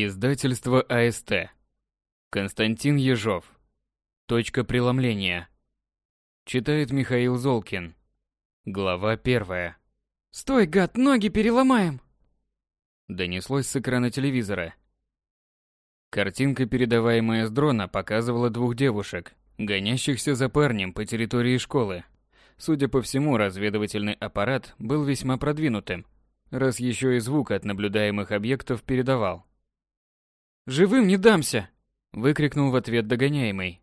Издательство АСТ. Константин Ежов. Точка преломления. Читает Михаил Золкин. Глава первая. «Стой, гад, ноги переломаем!» Донеслось с экрана телевизора. Картинка, передаваемая с дрона, показывала двух девушек, гонящихся за парнем по территории школы. Судя по всему, разведывательный аппарат был весьма продвинутым, раз еще и звук от наблюдаемых объектов передавал. «Живым не дамся!» – выкрикнул в ответ догоняемый.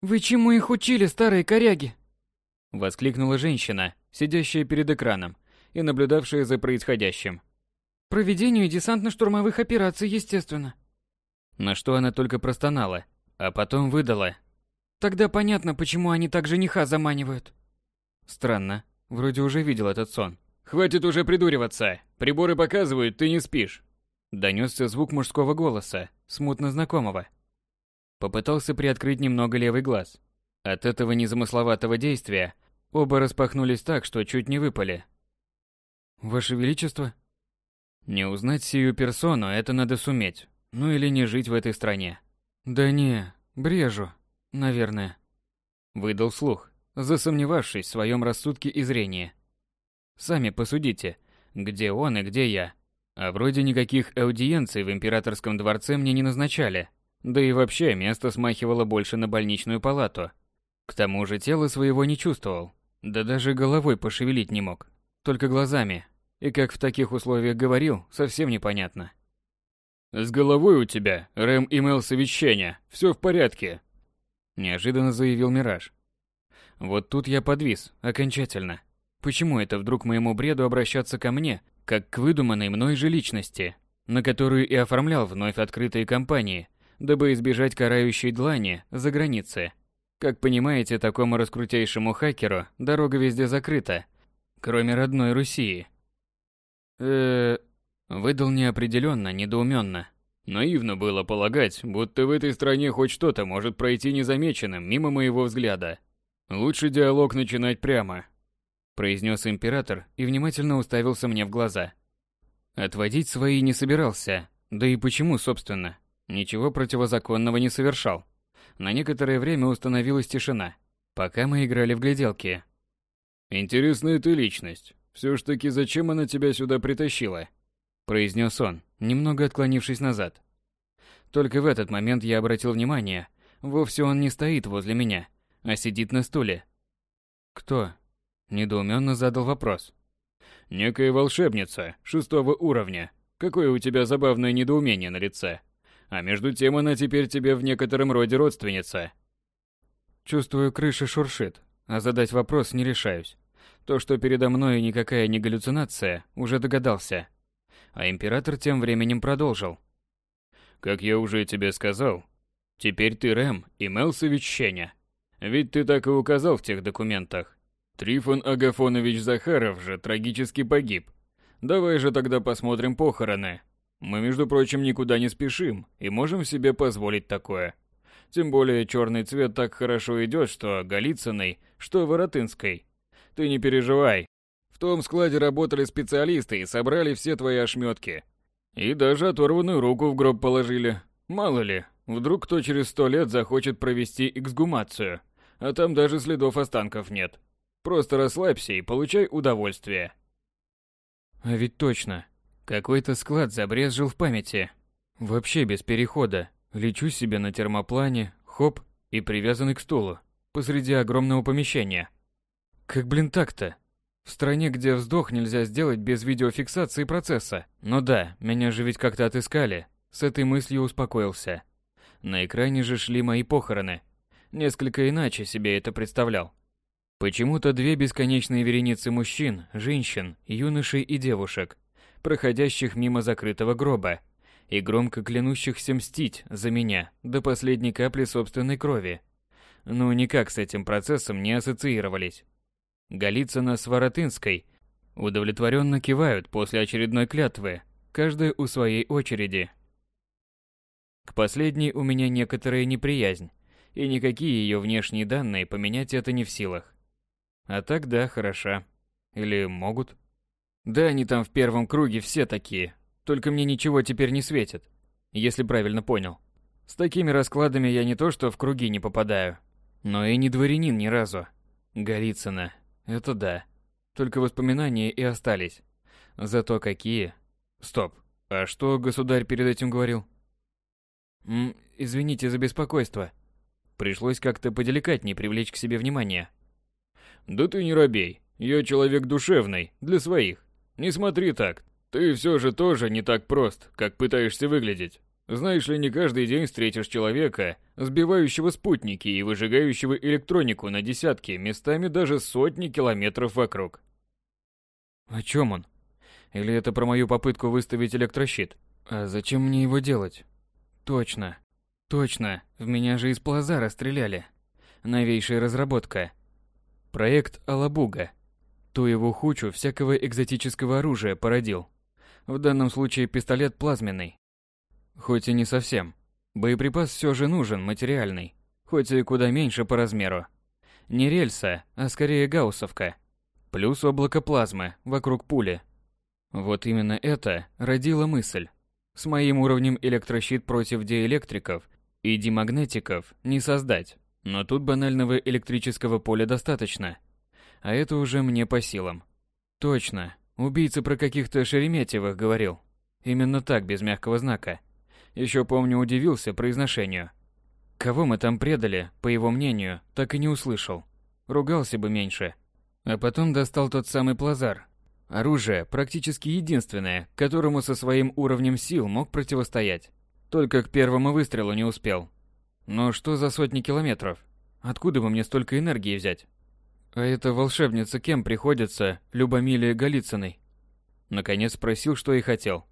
«Вы чему их учили, старые коряги?» – воскликнула женщина, сидящая перед экраном и наблюдавшая за происходящим. «Проведению десантно-штурмовых операций, естественно». На что она только простонала, а потом выдала. «Тогда понятно, почему они так жениха заманивают». Странно, вроде уже видел этот сон. «Хватит уже придуриваться! Приборы показывают, ты не спишь!» Донесся звук мужского голоса, смутно знакомого. Попытался приоткрыть немного левый глаз. От этого незамысловатого действия оба распахнулись так, что чуть не выпали. «Ваше Величество?» Не узнать сию персону это надо суметь. Ну или не жить в этой стране. «Да не, брежу, наверное», — выдал слух, засомневавшись в своем рассудке и зрении. «Сами посудите, где он и где я. А вроде никаких аудиенций в императорском дворце мне не назначали. Да и вообще место смахивало больше на больничную палату. К тому же тело своего не чувствовал. Да даже головой пошевелить не мог. Только глазами. И как в таких условиях говорил, совсем непонятно. «С головой у тебя, Рэм имел совещание. Все в порядке», – неожиданно заявил Мираж. Вот тут я подвис, окончательно. Почему это вдруг моему бреду обращаться ко мне, как к выдуманной мной же личности, на которую и оформлял вновь открытые компании, дабы избежать карающей длани за границы. Как понимаете, такому раскрутейшему хакеру дорога везде закрыта, кроме родной Руси. э выдал неопределенно, недоуменно. Наивно было полагать, будто в этой стране хоть что-то может пройти незамеченным мимо моего взгляда. Лучше диалог начинать прямо, произнес император и внимательно уставился мне в глаза. Отводить свои не собирался, да и почему, собственно? Ничего противозаконного не совершал. На некоторое время установилась тишина, пока мы играли в гляделки. «Интересная ты личность. Все ж таки, зачем она тебя сюда притащила?» произнес он, немного отклонившись назад. Только в этот момент я обратил внимание, вовсе он не стоит возле меня, а сидит на стуле. «Кто?» Недоуменно задал вопрос. «Некая волшебница, шестого уровня. Какое у тебя забавное недоумение на лице. А между тем она теперь тебе в некотором роде родственница». Чувствую, крыша шуршит, а задать вопрос не решаюсь. То, что передо мной никакая не галлюцинация, уже догадался. А император тем временем продолжил. «Как я уже тебе сказал, теперь ты Рэм и Мелсович Щеня. Ведь ты так и указал в тех документах. Трифон Агафонович Захаров же трагически погиб. Давай же тогда посмотрим похороны. Мы, между прочим, никуда не спешим и можем себе позволить такое. Тем более черный цвет так хорошо идет, что Голицыной, что Воротынской. Ты не переживай. В том складе работали специалисты и собрали все твои ошметки. И даже оторванную руку в гроб положили. Мало ли, вдруг кто через сто лет захочет провести эксгумацию, а там даже следов останков нет. Просто расслабься и получай удовольствие. А ведь точно. Какой-то склад забрезжил в памяти. Вообще без перехода. Лечу себе на термоплане, хоп, и привязанный к стулу. Посреди огромного помещения. Как, блин, так-то? В стране, где вздох нельзя сделать без видеофиксации процесса. Но да, меня же ведь как-то отыскали. С этой мыслью успокоился. На экране же шли мои похороны. Несколько иначе себе это представлял. Почему-то две бесконечные вереницы мужчин, женщин, юношей и девушек, проходящих мимо закрытого гроба и громко клянущихся мстить за меня до последней капли собственной крови. Ну, никак с этим процессом не ассоциировались. Голицына с Воротынской удовлетворенно кивают после очередной клятвы, каждая у своей очереди. К последней у меня некоторая неприязнь, и никакие ее внешние данные поменять это не в силах. А так да, хороша. Или могут. Да, они там в первом круге все такие. Только мне ничего теперь не светит. если правильно понял. С такими раскладами я не то что в круги не попадаю, но и не дворянин ни разу. Голицына. Это да. Только воспоминания и остались. Зато какие... Стоп. А что государь перед этим говорил? М, извините за беспокойство. Пришлось как-то поделикатнее привлечь к себе внимание. Да ты не робей. Я человек душевный, для своих. Не смотри так. Ты все же тоже не так прост, как пытаешься выглядеть. Знаешь ли, не каждый день встретишь человека, сбивающего спутники и выжигающего электронику на десятки, местами даже сотни километров вокруг. О чем он? Или это про мою попытку выставить электрощит? А зачем мне его делать? Точно. Точно, в меня же из Плазара стреляли. Новейшая разработка. Проект Алабуга. Ту его хучу всякого экзотического оружия породил. В данном случае пистолет плазменный. Хоть и не совсем. Боеприпас все же нужен, материальный. Хоть и куда меньше по размеру. Не рельса, а скорее гауссовка. Плюс облако плазмы вокруг пули. Вот именно это родило мысль. С моим уровнем электрощит против диэлектриков и демагнетиков не создать. Но тут банального электрического поля достаточно. А это уже мне по силам. Точно, убийца про каких-то Шереметьевых говорил. Именно так, без мягкого знака. Еще помню, удивился произношению. Кого мы там предали, по его мнению, так и не услышал. Ругался бы меньше. А потом достал тот самый плазар. Оружие практически единственное, которому со своим уровнем сил мог противостоять. Только к первому выстрелу не успел. Но что за сотни километров? Откуда бы мне столько энергии взять? А эта волшебница кем приходится, Любомилия Голицыной? Наконец спросил, что и хотел.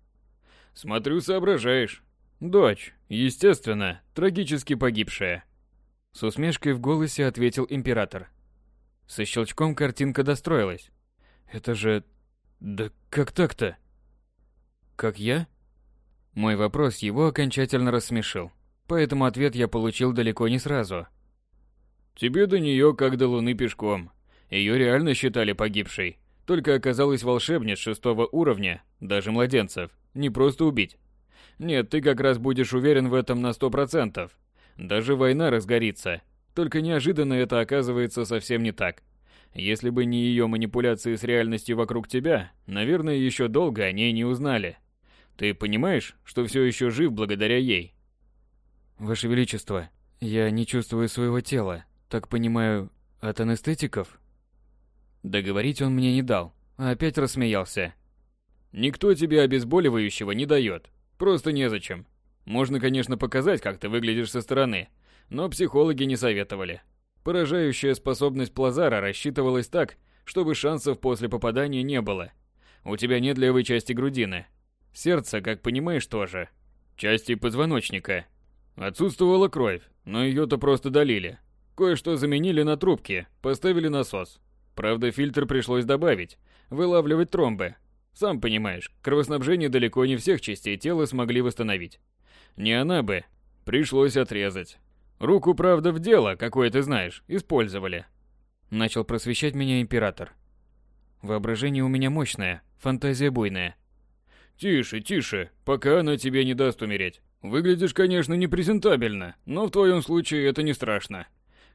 Смотрю, соображаешь. Дочь, естественно, трагически погибшая. С усмешкой в голосе ответил император. Со щелчком картинка достроилась. Это же... Да как так-то? Как я? Мой вопрос его окончательно рассмешил. Поэтому ответ я получил далеко не сразу. Тебе до нее как до луны пешком. Ее реально считали погибшей. Только оказалась волшебниц шестого уровня, даже младенцев, не просто убить. Нет, ты как раз будешь уверен в этом на сто процентов. Даже война разгорится. Только неожиданно это оказывается совсем не так. Если бы не ее манипуляции с реальностью вокруг тебя, наверное, еще долго о ней не узнали. Ты понимаешь, что все еще жив благодаря ей? Ваше Величество, я не чувствую своего тела. Так понимаю, от анестетиков? Договорить он мне не дал, а опять рассмеялся. Никто тебе обезболивающего не дает. Просто незачем. Можно, конечно, показать, как ты выглядишь со стороны, но психологи не советовали. Поражающая способность Плазара рассчитывалась так, чтобы шансов после попадания не было. У тебя нет левой части грудины. Сердце, как понимаешь, тоже. Части позвоночника. Отсутствовала кровь, но ее-то просто долили. Кое-что заменили на трубки, поставили насос. Правда, фильтр пришлось добавить, вылавливать тромбы, сам понимаешь, кровоснабжение далеко не всех частей тела смогли восстановить. Не она бы. Пришлось отрезать. Руку, правда, в дело, какое ты знаешь, использовали. Начал просвещать меня император. Воображение у меня мощное, фантазия буйная. Тише, тише, пока она тебе не даст умереть. Выглядишь, конечно, непрезентабельно, но в твоем случае это не страшно.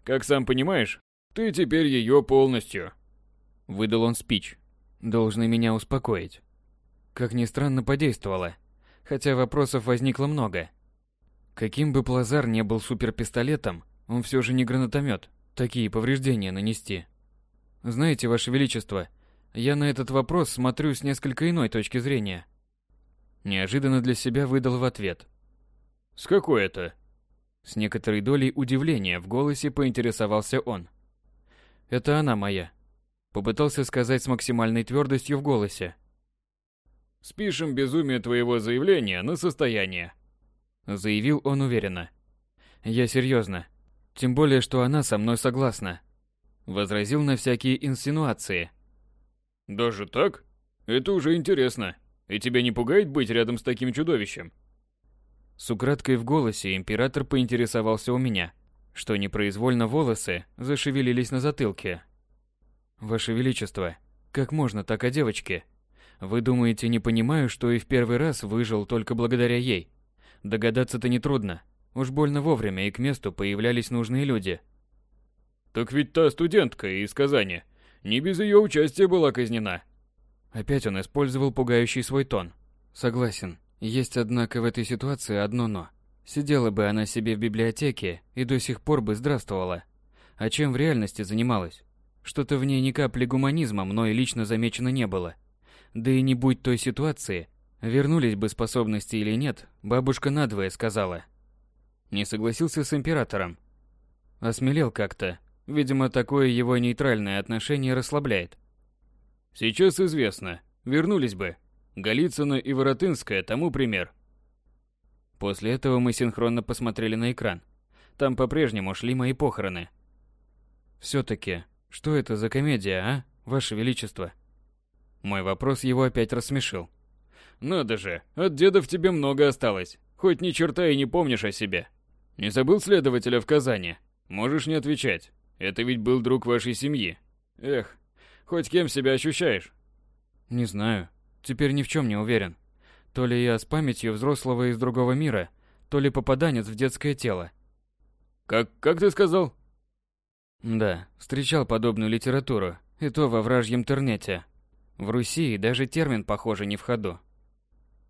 Как сам понимаешь, ты теперь ее полностью. Выдал он спич, должны меня успокоить. Как ни странно, подействовало. Хотя вопросов возникло много. Каким бы Плазар не был суперпистолетом, он все же не гранатомет. Такие повреждения нанести. Знаете, Ваше Величество, я на этот вопрос смотрю с несколько иной точки зрения. Неожиданно для себя выдал в ответ. С какой это? С некоторой долей удивления в голосе поинтересовался он. Это она моя. Попытался сказать с максимальной твердостью в голосе. «Спишем безумие твоего заявления на состояние», — заявил он уверенно. «Я серьезно. Тем более, что она со мной согласна», — возразил на всякие инсинуации. «Даже так? Это уже интересно. И тебя не пугает быть рядом с таким чудовищем?» С украдкой в голосе император поинтересовался у меня, что непроизвольно волосы зашевелились на затылке, Ваше Величество, как можно так о девочке? Вы думаете, не понимаю, что и в первый раз выжил только благодаря ей? Догадаться-то нетрудно. Уж больно вовремя и к месту появлялись нужные люди. Так ведь та студентка из Казани не без ее участия была казнена. Опять он использовал пугающий свой тон. Согласен. Есть, однако, в этой ситуации одно «но». Сидела бы она себе в библиотеке и до сих пор бы здравствовала. А чем в реальности занималась? Что-то в ней ни капли гуманизма мной лично замечено не было. Да и не будь той ситуации, вернулись бы способности или нет, бабушка надвое сказала. Не согласился с императором. Осмелел как-то. Видимо, такое его нейтральное отношение расслабляет. Сейчас известно. Вернулись бы. Голицына и Воротынская тому пример. После этого мы синхронно посмотрели на экран. Там по-прежнему шли мои похороны. Все-таки, что это за комедия, а, Ваше Величество? Мой вопрос его опять рассмешил. Надо же, от дедов тебе много осталось. Хоть ни черта и не помнишь о себе. Не забыл следователя в Казани? Можешь не отвечать. Это ведь был друг вашей семьи. Эх, хоть кем себя ощущаешь? Не знаю. Теперь ни в чем не уверен. То ли я с памятью взрослого из другого мира, то ли попаданец в детское тело. Как, как ты сказал? Да, встречал подобную литературу, и то во вражьем интернете. В Руси даже термин, похоже, не в ходу.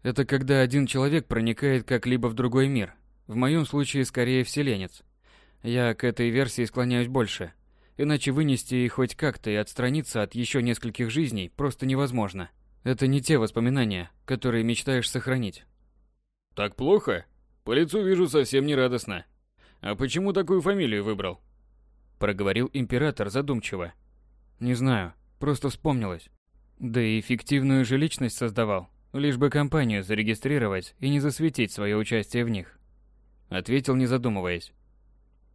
Это когда один человек проникает как-либо в другой мир. В моем случае, скорее, вселенец. Я к этой версии склоняюсь больше. Иначе вынести и хоть как-то и отстраниться от еще нескольких жизней просто невозможно. Это не те воспоминания, которые мечтаешь сохранить. Так плохо? По лицу вижу совсем не радостно. А почему такую фамилию выбрал? Проговорил император задумчиво. Не знаю, просто вспомнилось. Да и фиктивную же личность создавал, лишь бы компанию зарегистрировать и не засветить свое участие в них. Ответил, не задумываясь.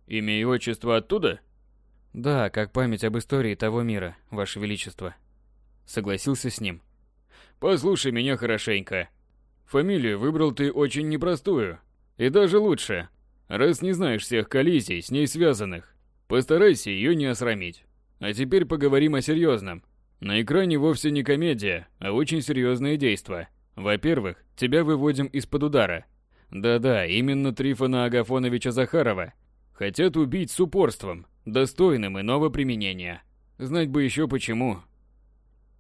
Имя и отчество оттуда? Да, как память об истории того мира, Ваше Величество. Согласился с ним. Послушай меня хорошенько. Фамилию выбрал ты очень непростую. И даже лучше, раз не знаешь всех коллизий, с ней связанных. Постарайся ее не осрамить. А теперь поговорим о серьезном. На экране вовсе не комедия, а очень серьезное действо. Во-первых, тебя выводим из-под удара. Да-да, именно Трифона Агафоновича Захарова. Хотят убить с упорством, достойным иного применения. Знать бы еще почему.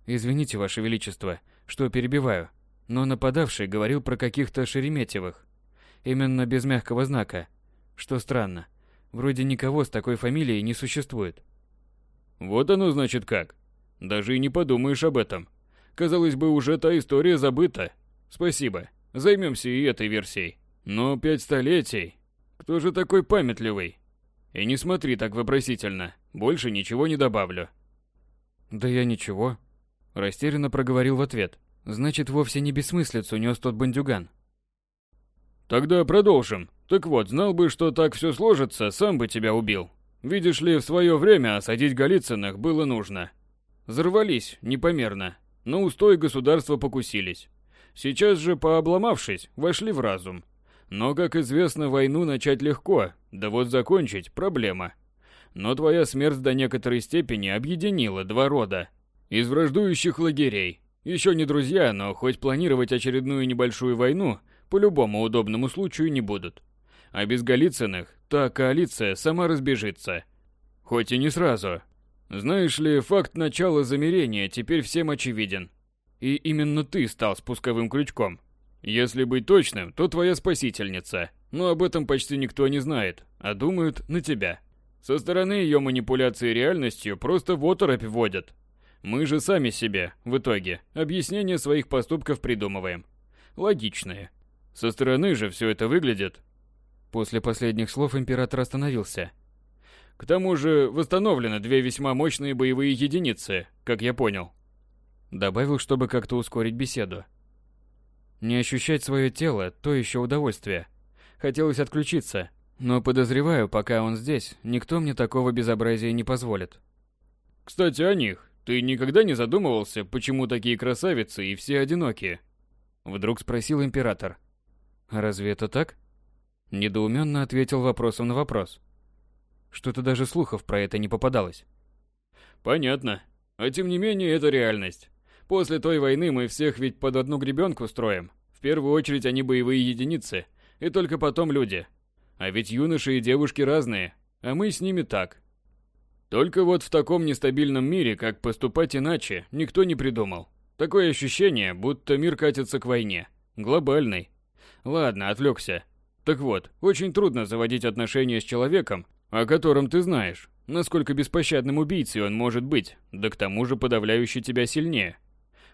Извините, Ваше Величество, что перебиваю, но нападавший говорил про каких-то Шереметьевых. Именно без мягкого знака. Что странно. Вроде никого с такой фамилией не существует. Вот оно значит как. Даже и не подумаешь об этом. Казалось бы, уже та история забыта. Спасибо. Займемся и этой версией. Но пять столетий. Кто же такой памятливый? И не смотри так вопросительно. Больше ничего не добавлю. Да я ничего. Растерянно проговорил в ответ. Значит, вовсе не бессмыслицу нес тот бандюган. Тогда продолжим. Так вот, знал бы, что так все сложится, сам бы тебя убил. Видишь ли, в свое время осадить Голицыных было нужно. Взорвались непомерно, но устой государства покусились. Сейчас же, пообломавшись, вошли в разум. Но, как известно, войну начать легко, да вот закончить – проблема. Но твоя смерть до некоторой степени объединила два рода из враждующих лагерей. Еще не друзья, но хоть планировать очередную небольшую войну по любому удобному случаю не будут. А без Голицыных та коалиция сама разбежится. Хоть и не сразу. Знаешь ли, факт начала замерения теперь всем очевиден. И именно ты стал спусковым крючком. Если быть точным, то твоя спасительница. Но об этом почти никто не знает, а думают на тебя. Со стороны ее манипуляции реальностью просто в оторопь вводят. Мы же сами себе, в итоге, объяснение своих поступков придумываем. Логичные. Со стороны же все это выглядит. После последних слов император остановился. К тому же восстановлены две весьма мощные боевые единицы, как я понял. Добавил, чтобы как-то ускорить беседу. Не ощущать свое тело – то еще удовольствие. Хотелось отключиться, но подозреваю, пока он здесь, никто мне такого безобразия не позволит. Кстати, о них. Ты никогда не задумывался, почему такие красавицы и все одинокие? Вдруг спросил император. Разве это так? Недоуменно ответил вопросом на вопрос. Что-то даже слухов про это не попадалось. Понятно. А тем не менее, это реальность. После той войны мы всех ведь под одну гребенку строим. В первую очередь они боевые единицы, и только потом люди. А ведь юноши и девушки разные, а мы с ними так. Только вот в таком нестабильном мире, как поступать иначе, никто не придумал. Такое ощущение, будто мир катится к войне. Глобальной. Ладно, отвлекся. Так вот, очень трудно заводить отношения с человеком, о котором ты знаешь, насколько беспощадным убийцей он может быть, да к тому же подавляющий тебя сильнее.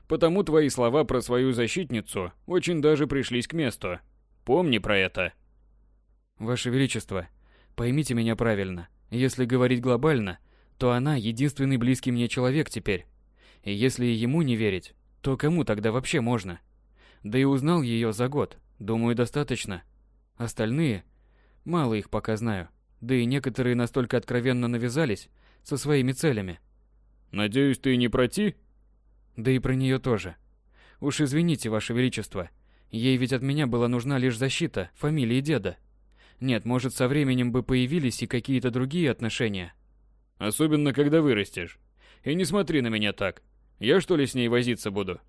Потому твои слова про свою защитницу очень даже пришлись к месту. Помни про это. Ваше Величество, поймите меня правильно. Если говорить глобально, то она единственный близкий мне человек теперь. И если ему не верить, то кому тогда вообще можно? Да и узнал ее за год, думаю, достаточно. Остальные? Мало их пока знаю. Да и некоторые настолько откровенно навязались со своими целями. Надеюсь, ты не проти? Да и про нее тоже. Уж извините, Ваше Величество, ей ведь от меня была нужна лишь защита фамилии деда. Нет, может, со временем бы появились и какие-то другие отношения. Особенно, когда вырастешь. И не смотри на меня так. Я что ли с ней возиться буду?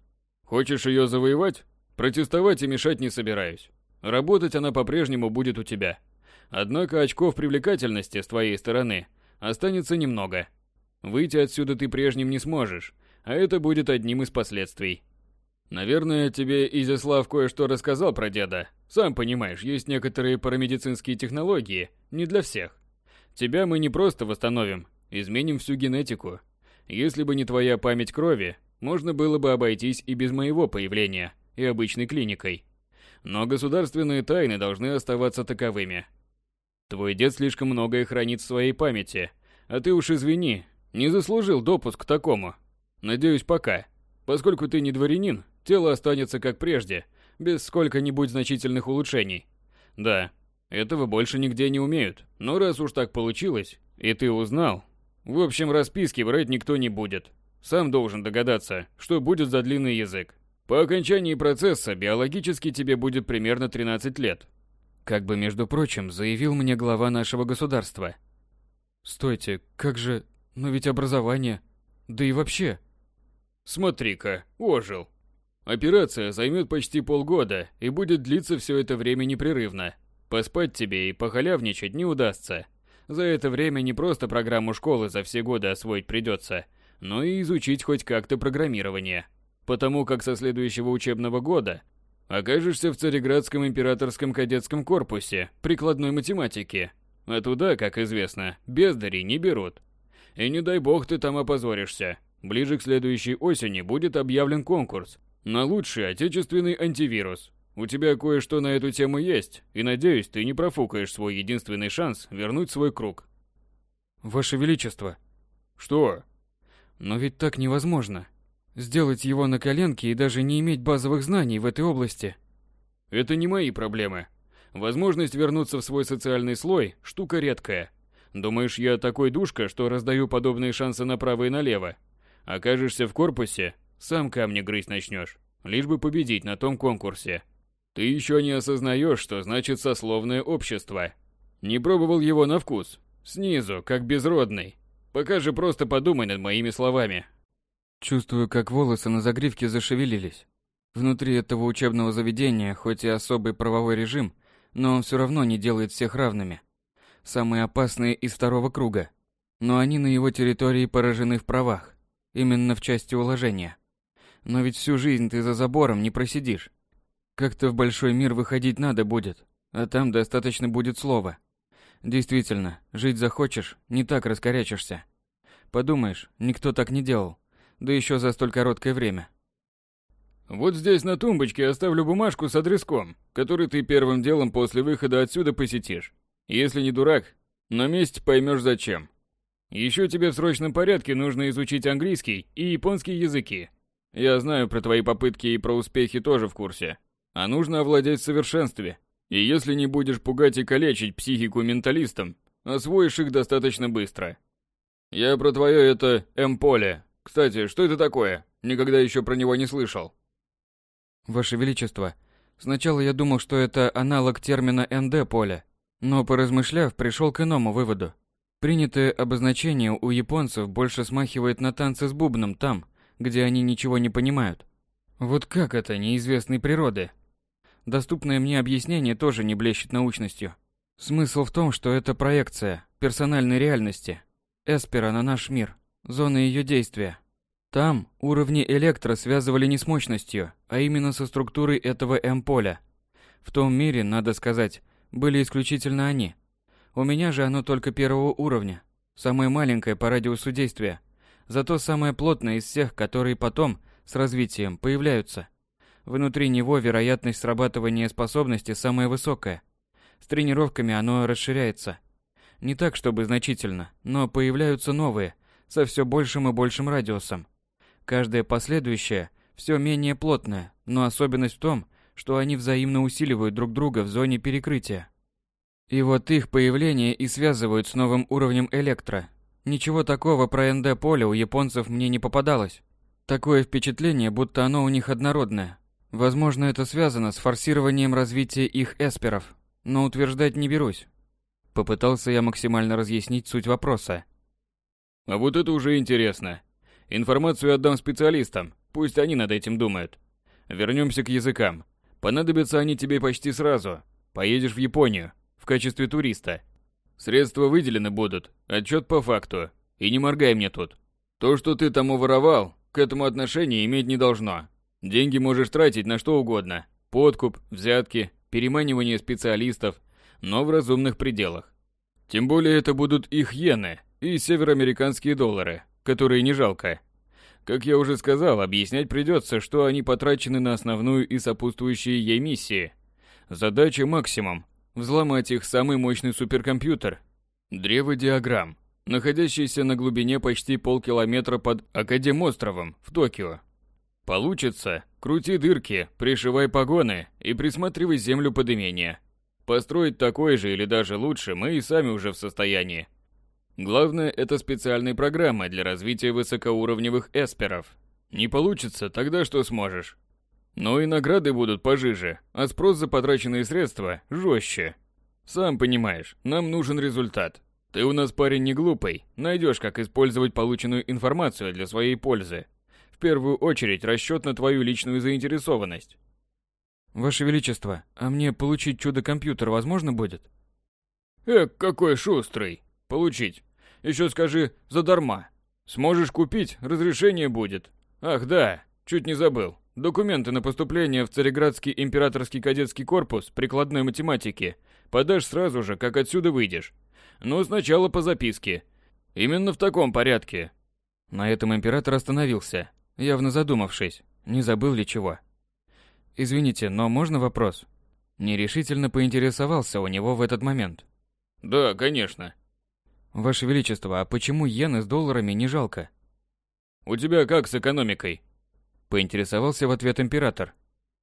Хочешь ее завоевать? Протестовать и мешать не собираюсь. Работать она по-прежнему будет у тебя. Однако очков привлекательности с твоей стороны останется немного. Выйти отсюда ты прежним не сможешь, а это будет одним из последствий. Наверное, тебе Изяслав кое-что рассказал про деда. Сам понимаешь, есть некоторые парамедицинские технологии, не для всех. Тебя мы не просто восстановим, изменим всю генетику. Если бы не твоя память крови, можно было бы обойтись и без моего появления, и обычной клиникой. Но государственные тайны должны оставаться таковыми. Твой дед слишком многое хранит в своей памяти, а ты уж извини, не заслужил допуск к такому. Надеюсь, пока. Поскольку ты не дворянин, тело останется как прежде, без сколько-нибудь значительных улучшений. Да, этого больше нигде не умеют, но раз уж так получилось, и ты узнал, в общем, расписки брать никто не будет. Сам должен догадаться, что будет за длинный язык. По окончании процесса биологически тебе будет примерно 13 лет. Как бы, между прочим, заявил мне глава нашего государства. Стойте, как же... Но ведь образование... Да и вообще... Смотри-ка, ожил. Операция займет почти полгода и будет длиться все это время непрерывно. Поспать тебе и похалявничать не удастся. За это время не просто программу школы за все годы освоить придется, но и изучить хоть как-то программирование потому как со следующего учебного года окажешься в Цареградском императорском кадетском корпусе прикладной математики. А туда, как известно, бездари не берут. И не дай бог ты там опозоришься. Ближе к следующей осени будет объявлен конкурс на лучший отечественный антивирус. У тебя кое-что на эту тему есть, и надеюсь, ты не профукаешь свой единственный шанс вернуть свой круг. Ваше Величество. Что? Но ведь так невозможно. Сделать его на коленке и даже не иметь базовых знаний в этой области. Это не мои проблемы. Возможность вернуться в свой социальный слой – штука редкая. Думаешь, я такой душка, что раздаю подобные шансы направо и налево? Окажешься в корпусе, сам камни грызть начнешь, лишь бы победить на том конкурсе. Ты еще не осознаешь, что значит сословное общество. Не пробовал его на вкус. Снизу, как безродный. Пока же просто подумай над моими словами, Чувствую, как волосы на загривке зашевелились. Внутри этого учебного заведения, хоть и особый правовой режим, но он все равно не делает всех равными. Самые опасные из второго круга. Но они на его территории поражены в правах, именно в части уложения. Но ведь всю жизнь ты за забором не просидишь. Как-то в большой мир выходить надо будет, а там достаточно будет слова. Действительно, жить захочешь, не так раскорячишься. Подумаешь, никто так не делал да еще за столь короткое время. Вот здесь на тумбочке оставлю бумажку с адреском, который ты первым делом после выхода отсюда посетишь. Если не дурак, на месте поймешь зачем. Еще тебе в срочном порядке нужно изучить английский и японский языки. Я знаю про твои попытки и про успехи тоже в курсе. А нужно овладеть в совершенстве. И если не будешь пугать и калечить психику менталистам, освоишь их достаточно быстро. Я про твое это М-поле, кстати, что это такое? Никогда еще про него не слышал. Ваше Величество, сначала я думал, что это аналог термина НД-поле, но поразмышляв, пришел к иному выводу. Принятое обозначение у японцев больше смахивает на танцы с бубном там, где они ничего не понимают. Вот как это неизвестной природы? Доступное мне объяснение тоже не блещет научностью. Смысл в том, что это проекция персональной реальности. Эспера на наш мир, зона ее действия. Там уровни электро связывали не с мощностью, а именно со структурой этого М-поля. В том мире, надо сказать, были исключительно они. У меня же оно только первого уровня, самое маленькое по радиусу действия, зато самое плотное из всех, которые потом, с развитием, появляются. Внутри него вероятность срабатывания способности самая высокая. С тренировками оно расширяется. Не так, чтобы значительно, но появляются новые, со все большим и большим радиусом. Каждая последующая все менее плотная, но особенность в том, что они взаимно усиливают друг друга в зоне перекрытия. И вот их появление и связывают с новым уровнем электро. Ничего такого про НД-поле у японцев мне не попадалось. Такое впечатление, будто оно у них однородное. Возможно, это связано с форсированием развития их эсперов, но утверждать не берусь. Попытался я максимально разъяснить суть вопроса. А вот это уже интересно. Информацию отдам специалистам, пусть они над этим думают. Вернемся к языкам. Понадобятся они тебе почти сразу. Поедешь в Японию, в качестве туриста. Средства выделены будут, отчет по факту. И не моргай мне тут. То, что ты тому воровал, к этому отношения иметь не должно. Деньги можешь тратить на что угодно. Подкуп, взятки, переманивание специалистов, но в разумных пределах. Тем более это будут их иены и североамериканские доллары, которые не жалко. Как я уже сказал, объяснять придется, что они потрачены на основную и сопутствующие ей миссии. Задача максимум взломать их самый мощный суперкомпьютер. Древо диаграмм, находящийся на глубине почти полкилометра под Академостровом в Токио. Получится, крути дырки, пришивай погоны и присматривай землю под имение. Построить такой же или даже лучше мы и сами уже в состоянии. Главное, это специальные программы для развития высокоуровневых эсперов. Не получится, тогда что сможешь? Но и награды будут пожиже, а спрос за потраченные средства жестче. Сам понимаешь, нам нужен результат. Ты у нас парень не глупый, найдешь, как использовать полученную информацию для своей пользы. В первую очередь расчет на твою личную заинтересованность. Ваше Величество, а мне получить чудо-компьютер возможно будет? Эк, какой шустрый. Получить. Еще скажи, задарма. Сможешь купить, разрешение будет. Ах да, чуть не забыл. Документы на поступление в Цареградский императорский кадетский корпус прикладной математики подашь сразу же, как отсюда выйдешь. Но сначала по записке. Именно в таком порядке. На этом император остановился, явно задумавшись, не забыл ли чего. Извините, но можно вопрос? Нерешительно поинтересовался у него в этот момент. Да, конечно. Ваше Величество, а почему иены с долларами не жалко? У тебя как с экономикой? Поинтересовался в ответ император.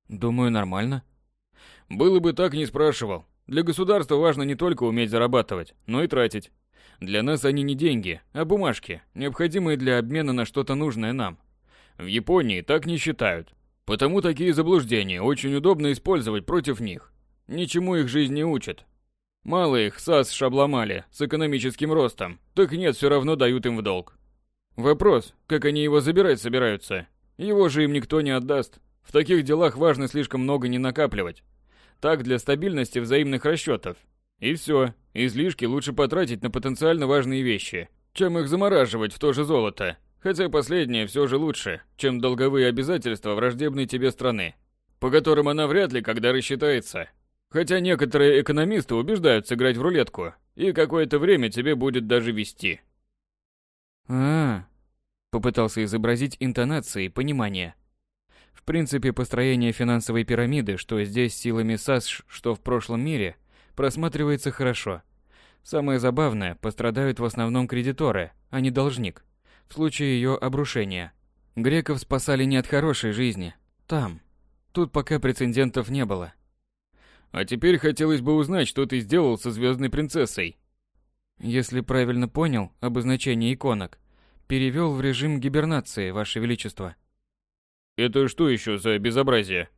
Думаю, нормально. Было бы так, не спрашивал. Для государства важно не только уметь зарабатывать, но и тратить. Для нас они не деньги, а бумажки, необходимые для обмена на что-то нужное нам. В Японии так не считают. Потому такие заблуждения очень удобно использовать против них. Ничему их жизнь не учат. Мало их САС шабломали с экономическим ростом, так нет, все равно дают им в долг. Вопрос, как они его забирать собираются, его же им никто не отдаст. В таких делах важно слишком много не накапливать. Так для стабильности взаимных расчетов. И все. Излишки лучше потратить на потенциально важные вещи, чем их замораживать в то же золото. Хотя последнее все же лучше, чем долговые обязательства враждебной тебе страны, по которым она вряд ли когда рассчитается. Хотя некоторые экономисты убеждают сыграть в рулетку, и какое-то время тебе будет даже вести. А, Попытался изобразить интонации и понимание. В принципе, построение финансовой пирамиды, что здесь силами САС, что в прошлом мире, просматривается хорошо. Самое забавное, пострадают в основном кредиторы, а не должник, в случае ее обрушения. Греков спасали не от хорошей жизни, там. Тут пока прецедентов не было. А теперь хотелось бы узнать, что ты сделал со звездной принцессой. Если правильно понял обозначение иконок, перевел в режим гибернации, Ваше Величество. Это что еще за безобразие?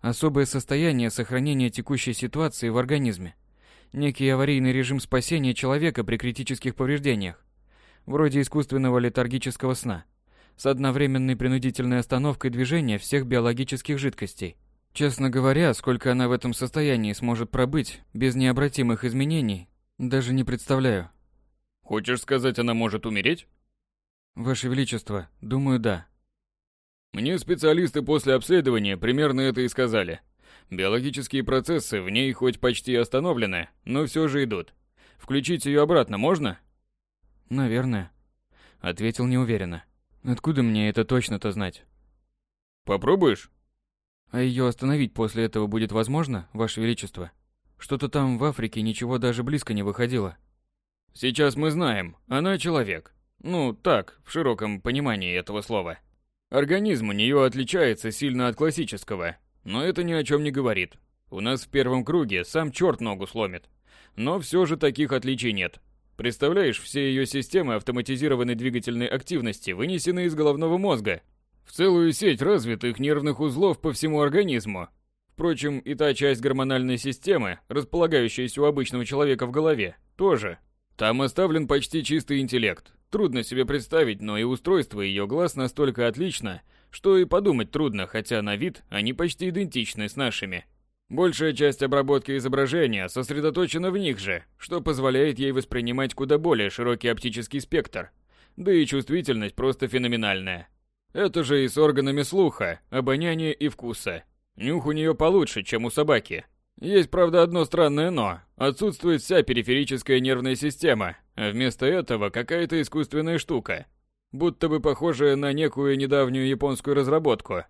Особое состояние сохранения текущей ситуации в организме. Некий аварийный режим спасения человека при критических повреждениях. Вроде искусственного летаргического сна. С одновременной принудительной остановкой движения всех биологических жидкостей. Честно говоря, сколько она в этом состоянии сможет пробыть без необратимых изменений, даже не представляю. Хочешь сказать, она может умереть? Ваше Величество, думаю, да. Мне специалисты после обследования примерно это и сказали. Биологические процессы в ней хоть почти остановлены, но все же идут. Включить ее обратно можно? Наверное. Ответил неуверенно. Откуда мне это точно-то знать? Попробуешь? А ее остановить после этого будет возможно, Ваше Величество? Что-то там в Африке ничего даже близко не выходило. Сейчас мы знаем, она человек. Ну, так, в широком понимании этого слова. Организм у нее отличается сильно от классического, но это ни о чем не говорит. У нас в первом круге сам черт ногу сломит. Но все же таких отличий нет. Представляешь, все ее системы автоматизированной двигательной активности вынесены из головного мозга в целую сеть развитых нервных узлов по всему организму. Впрочем, и та часть гормональной системы, располагающаяся у обычного человека в голове, тоже. Там оставлен почти чистый интеллект. Трудно себе представить, но и устройство ее глаз настолько отлично, что и подумать трудно, хотя на вид они почти идентичны с нашими. Большая часть обработки изображения сосредоточена в них же, что позволяет ей воспринимать куда более широкий оптический спектр. Да и чувствительность просто феноменальная. Это же и с органами слуха, обоняния и вкуса. Нюх у нее получше, чем у собаки. Есть, правда, одно странное «но». Отсутствует вся периферическая нервная система, а вместо этого какая-то искусственная штука. Будто бы похожая на некую недавнюю японскую разработку.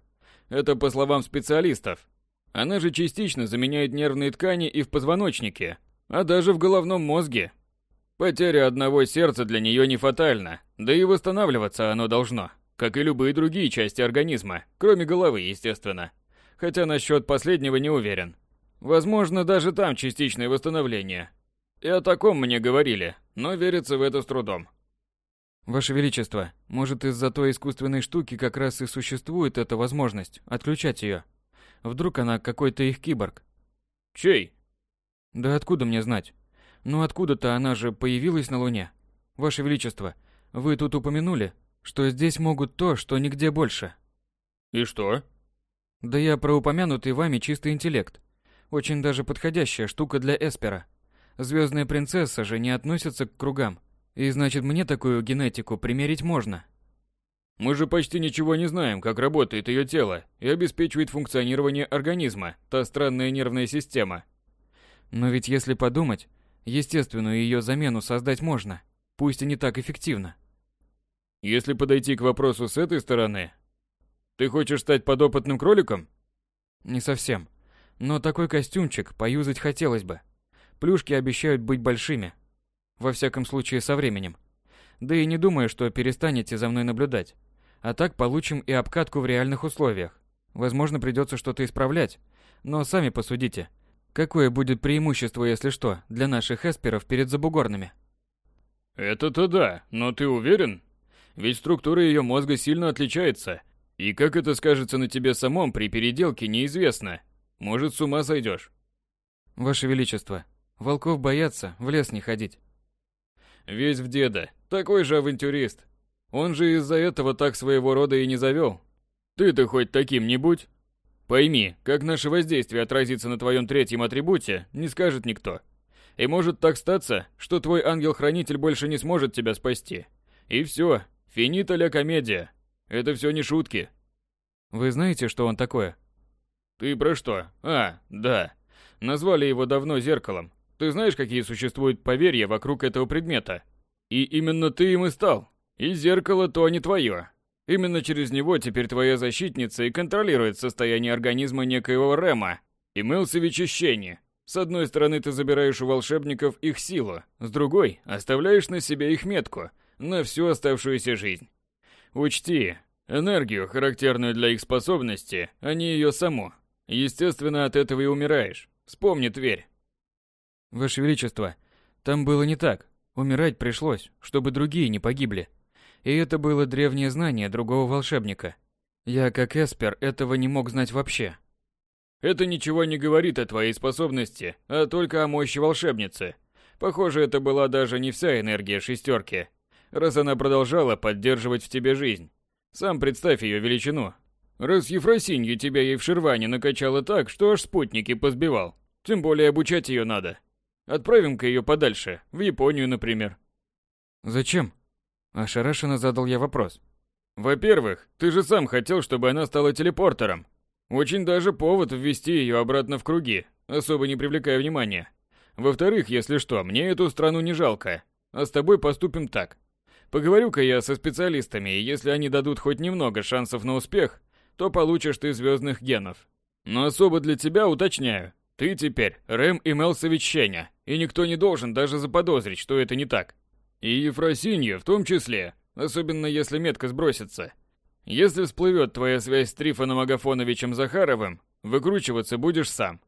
Это по словам специалистов, она же частично заменяет нервные ткани и в позвоночнике, а даже в головном мозге. Потеря одного сердца для нее не фатальна, да и восстанавливаться оно должно, как и любые другие части организма, кроме головы, естественно. Хотя насчет последнего не уверен. Возможно, даже там частичное восстановление. И о таком мне говорили, но верится в это с трудом. Ваше Величество, может из-за той искусственной штуки как раз и существует эта возможность отключать ее? Вдруг она какой-то их киборг? Чей? Да откуда мне знать? Ну откуда-то она же появилась на Луне. Ваше Величество, вы тут упомянули, что здесь могут то, что нигде больше. И что? Да я про упомянутый вами чистый интеллект. Очень даже подходящая штука для Эспера. Звездная принцесса же не относится к кругам. И значит, мне такую генетику примерить можно. Мы же почти ничего не знаем, как работает ее тело и обеспечивает функционирование организма, та странная нервная система. Но ведь если подумать, естественную ее замену создать можно, пусть и не так эффективно. Если подойти к вопросу с этой стороны, ты хочешь стать подопытным кроликом? Не совсем. Но такой костюмчик поюзать хотелось бы. Плюшки обещают быть большими. Во всяком случае, со временем. Да и не думаю, что перестанете за мной наблюдать. А так получим и обкатку в реальных условиях. Возможно, придется что-то исправлять. Но сами посудите. Какое будет преимущество, если что, для наших эсперов перед забугорными? Это-то да, но ты уверен? Ведь структура ее мозга сильно отличается. И как это скажется на тебе самом при переделке, неизвестно. Может, с ума сойдешь. Ваше Величество, волков боятся, в лес не ходить. Весь в деда, такой же авантюрист. Он же из-за этого так своего рода и не завел. Ты-то хоть таким не будь. Пойми, как наше воздействие отразится на твоем третьем атрибуте, не скажет никто. И может так статься, что твой ангел-хранитель больше не сможет тебя спасти. И все, финита ля комедия. Это все не шутки. Вы знаете, что он такое? Ты про что? А, да. Назвали его давно зеркалом. Ты знаешь, какие существуют поверья вокруг этого предмета? И именно ты им и стал. И зеркало то не твое. Именно через него теперь твоя защитница и контролирует состояние организма некоего Рема и Мелсовича Щени. С одной стороны ты забираешь у волшебников их силу, с другой оставляешь на себе их метку на всю оставшуюся жизнь. Учти, энергию, характерную для их способности, а не ее саму. Естественно, от этого и умираешь. Вспомни Тверь. Ваше Величество, там было не так. Умирать пришлось, чтобы другие не погибли. И это было древнее знание другого волшебника. Я, как Эспер, этого не мог знать вообще. Это ничего не говорит о твоей способности, а только о мощи волшебницы. Похоже, это была даже не вся энергия шестерки, раз она продолжала поддерживать в тебе жизнь. Сам представь ее величину. Раз Ефросинья тебя ей в Шерване накачала так, что аж спутники позбивал. Тем более обучать ее надо. Отправим-ка ее подальше, в Японию, например. Зачем? Ошарашенно задал я вопрос. Во-первых, ты же сам хотел, чтобы она стала телепортером. Очень даже повод ввести ее обратно в круги, особо не привлекая внимания. Во-вторых, если что, мне эту страну не жалко. А с тобой поступим так. Поговорю-ка я со специалистами, и если они дадут хоть немного шансов на успех, то получишь ты звездных генов. Но особо для тебя уточняю. Ты теперь Рэм Имелсович Щеня, и никто не должен даже заподозрить, что это не так. И Ефросинья в том числе, особенно если метка сбросится. Если всплывет твоя связь с Трифоном Агафоновичем Захаровым, выкручиваться будешь сам.